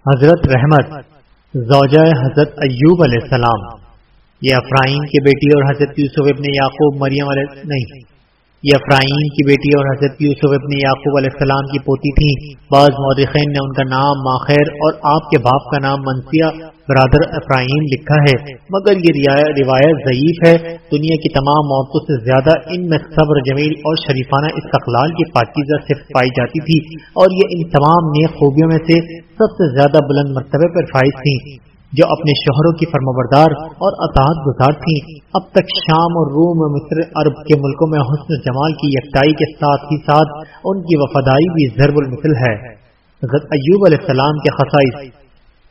حضرت رحمت، زوجہ حضرت ایوب علیہ السلام۔ یہ افرائیم کی بیٹی اور حضرت یوسف ابن یعقوب مریم علیہ نہیں۔ یہ افرائیم کی بیٹی اور حضرت یوسف ابن یعقوب علیہ السلام کی پوتی تھی بعض مورخین نے ان کا نام ماخیر اور آپ کے باپ کا نام منسیہ برادر افرائیم لکھا ہے۔ مگر یہ روایت ضعیف ہے۔ دنیا کی تمام عورتوں سے زیادہ ان میں صبر، جمیل اور شریفانہ استقلال کی پاکیزہ صرف پائی جاتی تھی۔ اور یہ ان تمام نیک خوبیوں میں سے سب سے زیادہ بلند مرتبے پر فائز تھیں۔ جو اپنے شوہروں کی فرمبردار اور اطاعت گزار تھیں۔ اب تک شام اور روم مصر عرب کے ملکوں میں حسن جمال کی یکتائی کے ساتھ ہی ساتھ ان کی وفاداری بھی ضرب المثل ہے۔ حضرت ایوب علیہ السلام کے خصائص۔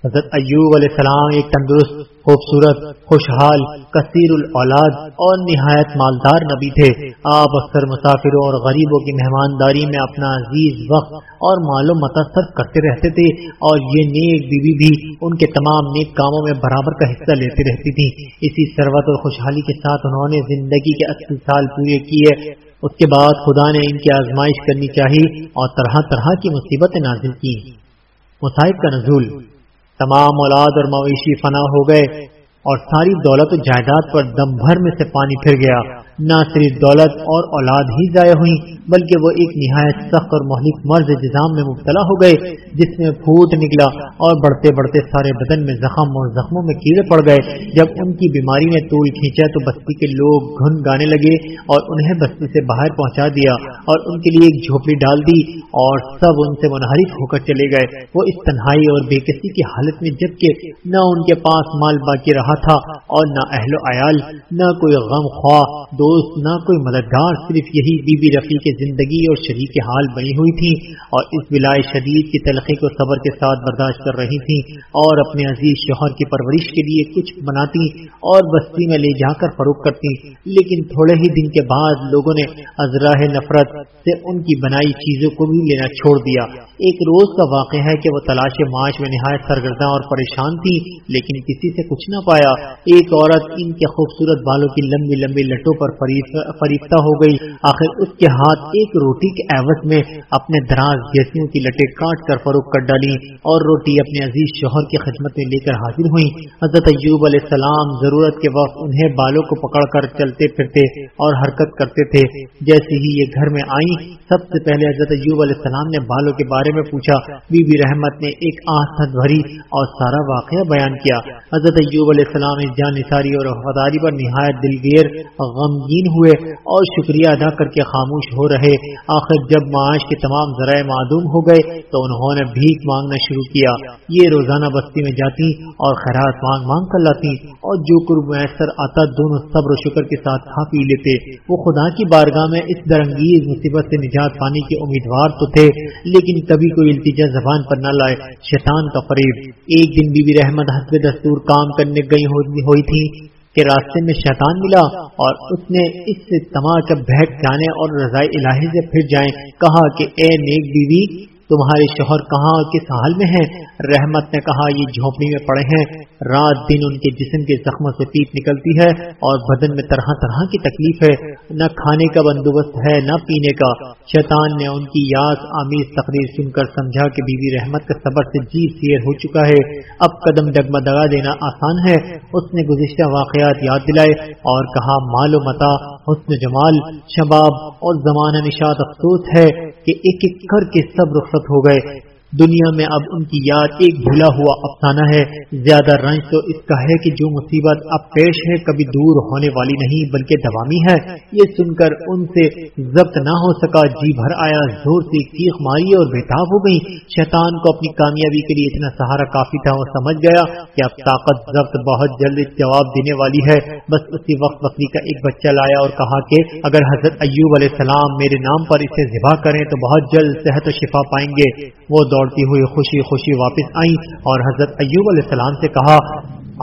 حضرت ایوب علیہ السلام ایک تندرست خوبصورت، خوشحال، کثیر الاولاد اور نہایت مالدار نبی تھے۔ آپ اکثر مسافروں اور غریبوں کی مہمانداری میں اپنا عزیز وقت اور معلوم متاثر کرتے رہتے تھے اور یہ نیک بیوی بھی ان کے تمام نیک کاموں میں برابر کا حصہ لیتی رہتی تھی۔ اسی سروت اور خوشحالی کے ساتھ انہوں نے زندگی کے اسی سال پورے کیے۔ اس کے بعد خدا نے ان کی آزمائش کرنی چاہیے اور طرح طرح کی مصیبتیں نازل کی مصائب کا نزول۔ تمام اولاد اور مویشی فنا ہو گئے اور ساری دولت و جائیداد پر دم بھر میں سے پانی پھر گیا۔ نہ صرف دولت اور اولاد ہی ضائع ہوئی بلکہ وہ ایک نہایت سخت اور مہلک مرض نظام میں مبتلا ہو گئے، جس میں پھوٹ نکلا اور بڑھتے بڑھتے سارے بدن میں زخم اور زخموں میں کیڑے پڑ گئے۔ جب ان کی بیماری نے طول کھینچا تو بستی کے لوگ گھن گانے لگے اور انہیں بستی سے باہر پہنچا دیا اور ان کے لیے ایک جھوپڑی ڈال دی اور سب ان سے منحرف ہو کر چلے گئے۔ وہ اس تنہائی اور بے کسی کی حالت میں جبکہ نہ ان کے پاس مال باقی رہا تھا اور نہ اہل و عیال، نہ کوئی غم خواہ، دو دوست نہ کوئی مددگار، صرف یہی بی بی رفیع کی زندگی اور شریک حال بنی ہوئی تھی اور اس بلائے شدید کی تلخی کو صبر کے ساتھ برداشت کر رہی تھی اور اپنے عزیز شوہر کی پرورش کے لیے کچھ بناتی اور بستی میں لے جا کر فروخت کرتی۔ لیکن تھوڑے ہی دن کے بعد لوگوں نے ازراہ نفرت سے ان کی بنائی چیزوں کو بھی لینا چھوڑ دیا۔ ایک روز کا واقع ہے کہ وہ تلاش معاش میں نہایت سرگردہ اور پریشان تھی، لیکن کسی سے کچھ نہ پایا۔ ایک عورت ان کے خوبصورت بالوں کی لمبی لمبی لٹوں پر فریفتہ ہو گئی۔ آخر اس کے ہاتھ ایک روٹی کے عوض میں اپنے دراز جیسیوں کی لٹے کاٹ کر فروخت کر ڈالی اور روٹی اپنے عزیز شوہر کی خدمت میں لے کر حاضر ہوئی حضرت ایوب علیہ السلام ضرورت کے وقت انہیں بالوں کو پکڑ کر چلتے پھرتے اور حرکت کرتے تھے۔ جیسے ہی یہ گھر میں آئی سب سے پہلے حضرت ایوب علیہ السلام نے بالوں کے بارے میں پوچھا۔ بی بی رحمت نے ایک آسد بھری اور سارا واقعہ بیان کیا۔ حضرت ایوب علیہ السلام اس جان نثاری اور وفاداری پر نہایت دلگیر غمگین ہوئے اور شکریہ ادا کر کے خاموش ہو رہے۔ آخر جب معاش کے تمام ذرائع معدوم ہو گئے تو انہوں نے بھیک مانگنا شروع کیا۔ یہ روزانہ بستی میں جاتی اور خیرات مانگ مانگ کر لاتی اور جو قرب میسر آتا دونوں صبر و شکر کے ساتھ کھا پی لیتے۔ وہ خدا کی بارگاہ میں اس درنگیز مصیبت سے نجات پانے کے امیدوار تو تھے، لیکن کبھی کوئی التجا زبان پر نہ لائے۔ شیطان کا فریب۔ ایک دن بی بی رحمت حسب دستور کام کرنے گئی ہوئی تھی۔ کہ راستے میں شیطان ملا اور اس نے اس سے تما کر بہک جانے اور رضائی الہی سے پھر جائیں، کہا کہ اے نیک بیوی تمہارے شوہر کہاں اور کس حال میں ہیں؟ رحمت نے کہا، یہ جھونپڑی میں پڑے ہیں۔ رات دن ان کے جسم کے زخموں سے پیٹ نکلتی ہے اور بدن میں طرح طرح کی تکلیف ہے۔ نہ کھانے کا بندوبست ہے، نہ پینے کا۔ شیطان نے ان کی یاد آمیز تقریر سن کر سمجھا کہ بی بی رحمت کا صبر سے جی سیر ہو چکا ہے۔ اب قدم ڈگمدگا دینا آسان ہے۔ اس نے گزشتہ واقعات یاد دلائے اور کہا، مال و متا، حسن جمال، شباب اور زمانہ نشاد افسوس ہے کہ ایک ایک کر کے سب رخصت ہو گئے دنیا میں اب ان کی یاد ایک بھولا ہوا افسانہ ہے۔ زیادہ رنج تو اس کا ہے کہ جو مصیبت اب پیش ہے کبھی دور ہونے والی نہیں بلکہ دوامی ہے۔ یہ سن کر ان سے ضبط نہ ہو سکا جی بھر آیا، زور سے چیخ ماری اور بےتاب ہو گئی شیطان کو اپنی کامیابی کے لیے اتنا سہارا کافی تھا وہ سمجھ گیا کہ اب طاقت ضبط بہت جلد جواب دینے والی ہے۔ بس اسی وقت بکری کا ایک بچہ لایا اور کہا کہ اگر حضرت ایوب علیہ السلام میرے نام پر اسے ذبح کریں تو بہت جلد صحت و شفا پائیں گے۔ وہ دوڑتی ہوئی خوشی خوشی واپس آئی اور حضرت ایوب علیہ السلام سے کہا،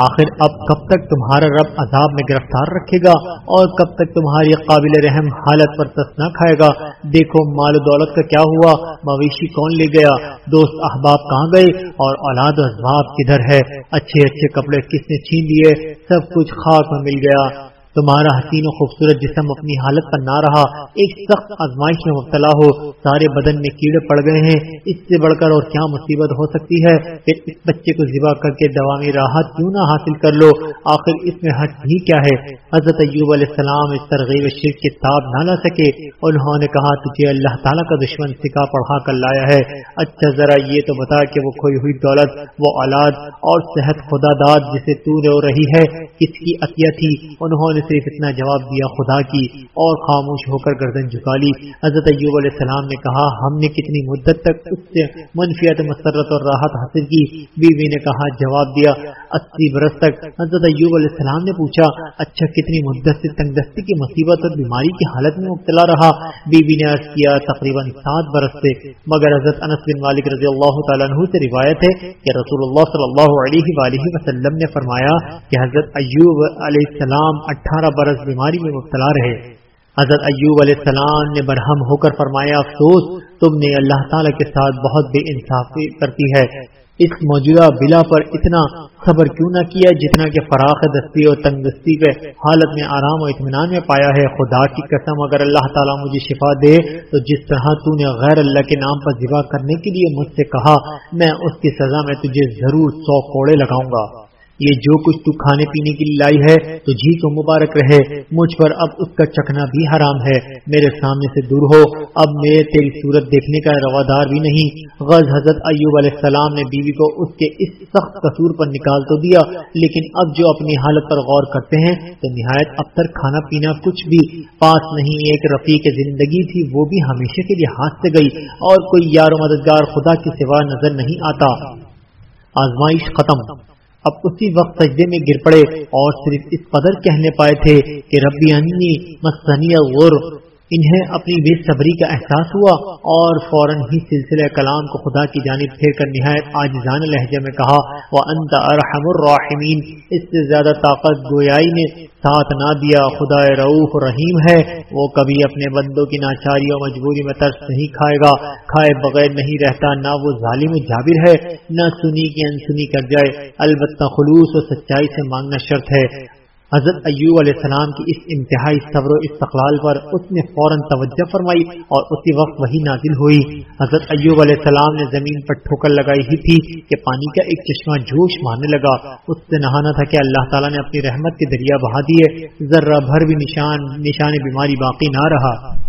آخر اب کب تک تمہارا رب عذاب میں گرفتار رکھے گا اور کب تک تمہاری قابل رحم حالت پر تس نہ کھائے گا؟ دیکھو مال و دولت کا کیا ہوا، مویشی کون لے گیا؟ دوست احباب کہاں گئے؟ اور اولاد و اسباب کدھر ہے؟ اچھے اچھے کپڑے کس نے چھین لیے؟ سب کچھ خاک میں مل گیا۔ تمہارا حسین و خوبصورت جسم اپنی حالت پر نہ رہا، ایک سخت آزمائش میں مبتلا ہو۔ سارے بدن میں کیڑے پڑ گئے ہیں۔ اس سے بڑھ کر اور کیا مصیبت ہو سکتی ہے؟ پھر اس بچے کو ذبح کر کے دوامی راحت کیوں نہ حاصل کر لو؟ آخر اس میں حق بھی کیا ہے؟ حضرت ایوب علیہ السلام اس ترغیب شرک کی تاب نہ لا سکے۔ انہوں نے کہا، تجھے اللہ تعالیٰ کا دشمن سکھا پڑھا کر لایا ہے۔ اچھا ذرا یہ تو بتا کہ وہ کھوئی ہوئی دولت، وہ اولاد اور صحت خدا داد جسے تو رو رہی ہے، کس کی عطیہ تھی؟ انہوں نے صرف اتنا جواب دیا خدا کی اور خاموش ہو کر گردن جھکا لی۔ حضرت ایوب علیہ السلام نے کہا، ہم نے کتنی مدت تک اس سے منفیت، مسرت اور راحت حاصل کی۔ بیوی نے کہا، جواب دیا، اسی برس تک۔ حضرت ایوب علیہ السلام نے پوچھا اچھا کتنی مدت سے تنگ دستی کی مصیبت اور بیماری کی حالت میں مبتلا رہا؟ بیوی نے عرض کیا، تقریباً سات برس سے۔ مگر حضرت انس بن مالک رضی اللہ تعالیٰ عنہ سے روایت ہے کہ رسول اللہ صلی اللہ علیہ وآلہ وسلم نے فرمایا کہ حضرت ایوب علیہ السلام اٹھارہ برس بیماری میں مبتلا رہے۔ حضرت ایوب علیہ السلام نے برہم ہو کر فرمایا، افسوس، تم نے اللہ تعالیٰ کے ساتھ بہت بے انصافی کرتی ہے۔ اس موجودہ بلا پر اتنا صبر کیوں نہ کیا جتنا کہ فراخ دستی اور تنگ دستی کے حالت میں آرام و اطمینان میں پایا ہے۔ خدا کی قسم، اگر اللہ تعالیٰ مجھے شفا دے، تو جس طرح تو نے غیر اللہ کے نام پر ذبح کرنے کے لیے مجھ سے کہا، میں اس کی سزا میں تجھے ضرور سو کوڑے لگاؤں گا۔ یہ جو کچھ تو کھانے پینے کے لیے لائی ہے، تو جی تو مبارک رہے۔ مجھ پر اب اس کا چکھنا بھی حرام ہے۔ میرے سامنے سے دور ہو۔ اب میرے تیری صورت دیکھنے کا روادار بھی نہیں۔ غز حضرت ایوب علیہ السلام نے بیوی کو اس کے اس سخت قصور پر نکال تو دیا، لیکن اب جو اپنی حالت پر غور کرتے ہیں، تو نہایت اب تک کھانا پینا کچھ بھی۔ پاس نہیں ایک رفیق زندگی تھی، وہ بھی ہمیشہ کے لیے ہاتھ سے گئی۔ اور کوئی یار و مددگار خدا کی سوا نظر نہیں آتا۔ آزمائش ختم۔ اب اسی وقت سجدے میں گر پڑے اور صرف اس قدر کہنے پائے تھے کہ ربی انی مسنی غور انہیں اپنی بے صبری کا احساس ہوا اور فوراً ہی سلسلہ کلام کو خدا کی جانب پھیر کر نہایت آجزان لہجے میں کہا وہ انت ارحم الراحمین اس سے زیادہ طاقت گویائی نے ساتھ نہ دیا خدا روح رحیم ہے، وہ کبھی اپنے بندوں کی ناچاری اور مجبوری میں ترس نہیں کھائے گا، کھائے بغیر نہیں رہتا، نہ وہ ظالم جابر ہے، نہ سنی کی انسنی کر جائے، البتہ خلوص و سچائی سے مانگنا شرط ہے۔ حضرت ایوب علیہ السلام کی اس انتہائی صبر و استقلال پر اس نے فوراً توجہ فرمائی اور اسی وقت وہی نازل ہوئی۔ حضرت ایوب علیہ السلام نے زمین پر ٹھوکر لگائی ہی تھی کہ پانی کا ایک چشمہ جوش مارنے لگا۔ اس سے نہانا تھا کہ اللہ تعالیٰ نے اپنی رحمت کے دریا بہا دیے۔ ذرہ بھر بھی نشان نشان بیماری باقی نہ رہا۔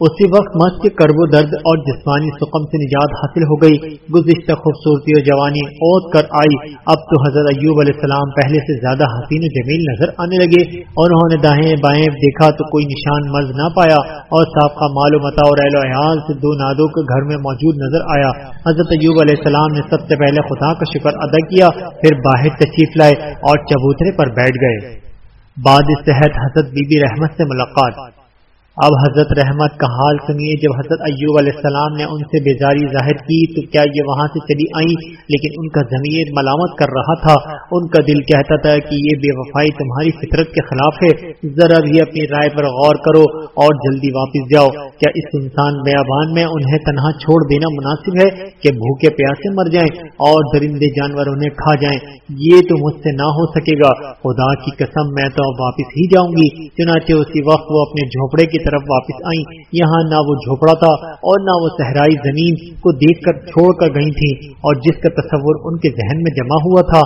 اسی وقت مس کے کرب و درد اور جسمانی سکم سے نجات حاصل ہو گئی۔ گزشتہ خوبصورتی اور جوانی اوت کر آئی۔ اب تو حضرت ایوب علیہ السلام پہلے سے زیادہ حسین و جمیل نظر آنے لگے۔ اور انہوں نے دائیں بائیں دیکھا تو کوئی نشان مرض نہ پایا اور سابقہ مال و متا اور اہل و عیال سے دو نادوں کے گھر میں موجود نظر آیا۔ حضرت ایوب علیہ السلام نے سب سے پہلے خدا کا شکر ادا کیا، پھر باہر تشریف لائے اور چبوترے پر بیٹھ گئے۔ بعد صحت حضرت بی بی رحمت سے ملاقات۔ اب حضرت رحمت کا حال سنیے، جب حضرت ایوب علیہ السلام نے ان سے بیزاری ظاہر کی، تو کیا یہ وہاں سے چلی آئیں؟ لیکن ان کا ضمیر ملامت کر رہا تھا۔ ان کا دل کہتا تھا کہ یہ بے وفائی تمہاری فطرت کے خلاف ہے۔ ذرا بھی اپنی رائے پر غور کرو اور جلدی واپس جاؤ۔ کیا اس انسان بیابان میں انہیں تنہا چھوڑ دینا مناسب ہے کہ بھوکے پیاسے مر جائیں اور درندے جانور انہیں کھا جائیں؟ یہ تو مجھ سے نہ ہو سکے گا۔ خدا کی قسم، میں تو واپس ہی جاؤں گی۔ چنانچہ اسی وقت وہ اپنے جھوپڑے کی طرف واپس آئیں۔ یہاں نہ وہ جھوپڑا تھا اور نہ وہ صحرائی زمین کو دیکھ کر چھوڑ کر گئی تھی اور جس کا تصور ان کے ذہن میں جمع ہوا تھا،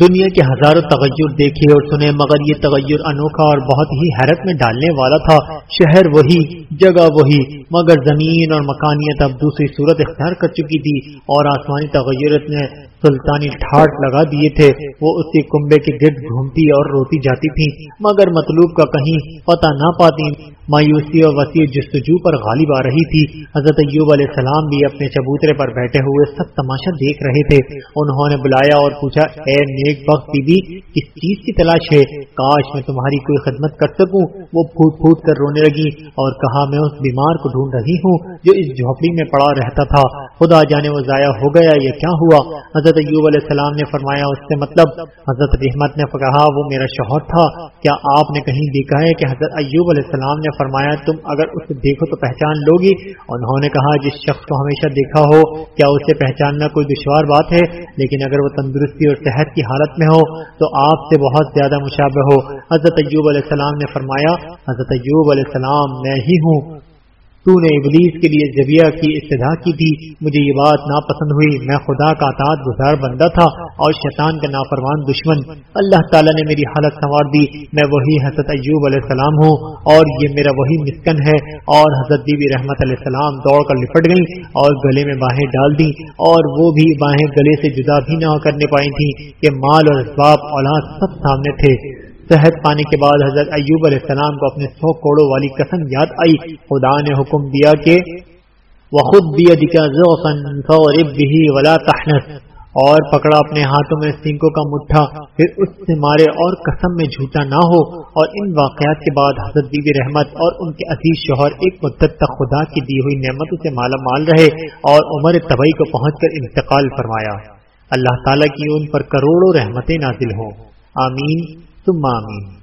دنیا کے ہزاروں تغیر دیکھے اور سنے، مگر یہ تغیر انوکھا اور بہت ہی حیرت میں ڈالنے والا تھا۔ شہر وہی، جگہ وہی، مگر زمین اور مکانیت اب دوسری صورت اختیار کر چکی تھی۔ اور آسمانی تغیرت نے سلطانی ٹھاٹ لگا دیے تھے۔ وہ اسی کنبے کے گرد گھومتی اور روتی جاتی تھی مگر مطلوب کا کہیں پتہ نہ پاتی۔ مایوسی اور وسیع جستجو پر غالب آ رہی تھی۔ حضرت ایوب علیہ السلام بھی اپنے چبوترے پر بیٹھے ہوئے سب تماشا دیکھ رہے تھے۔ انہوں نے بلایا اور پوچھا، اے نیک بخت بی بی کس چیز کی تلاش ہے؟ کاش میں تمہاری کوئی خدمت کر سکوں۔ وہ پھوٹ پھوٹ کر رونے لگی اور کہا، میں اس بیمار کو ڈھونڈ رہی ہوں جو اس جھوپڑی میں پڑا رہتا تھا۔ خدا جانے وہ ضائع ہو گیا یہ کیا ہوا؟ حضرت حضرت ایوب علیہ السلام نے فرمایا، اس سے مطلب حضرت رحمت نے کہا، وہ میرا شوہر تھا۔ کیا آپ نے کہیں دیکھا ہے کہ حضرت ایوب علیہ السلام نے فرمایا فرمایا تم اگر اسے دیکھو تو پہچان لوگی انہوں نے کہا، جس شخص کو ہمیشہ دیکھا ہو، کیا اسے پہچاننا کوئی دشوار بات ہے؟ لیکن اگر وہ تندرستی اور صحت کی حالت میں ہو، تو آپ سے بہت زیادہ مشابہ ہو۔ حضرت ایوب علیہ السلام نے فرمایا، حضرت ایوب علیہ السلام، میں ہی ہوں۔ تو نے ابلیس کے لیے جبیا کی ابتدا کی تھی۔ مجھے یہ بات ناپسند ہوئی۔ میں خدا کا اطاعت گزار بندہ تھا اور شیطان کا نافرمان دشمن۔ اللہ تعالیٰ نے میری حالت سنوار دی۔ میں وہی حضرت ایوب علیہ السلام ہوں اور یہ میرا وہی مسکن ہے۔ اور حضرت دیوی رحمت علیہ السلام دوڑ کر لپٹ گئی اور گلے میں باہیں ڈال دی اور وہ بھی باہیں گلے سے جدا بھی نہ کرنے پائی تھی کہ مال اور اسباب اولاد سب سامنے تھے۔ صحت پانے کے بعد حضرت ایوب علیہ السلام کو اپنے سو کوڑوں والی قسم یاد آئی۔ خدا نے حکم دیا کہ وہ خود بھی ولا تحنس اور پکڑا اپنے ہاتھوں میں سینکوں کا مٹھا، پھر اس سے مارے اور قسم میں جھوٹا نہ ہو۔ اور ان واقعات کے بعد حضرت بیوی رحمت اور ان کے عزیز شوہر ایک مدت تک خدا کی دی ہوئی نعمتوں سے مالا مال رہے اور عمر طبی کو پہنچ کر انتقال فرمایا۔ اللہ تعالیٰ کی ان پر کروڑوں رحمتیں نازل ہوں۔ آمین۔ the mommy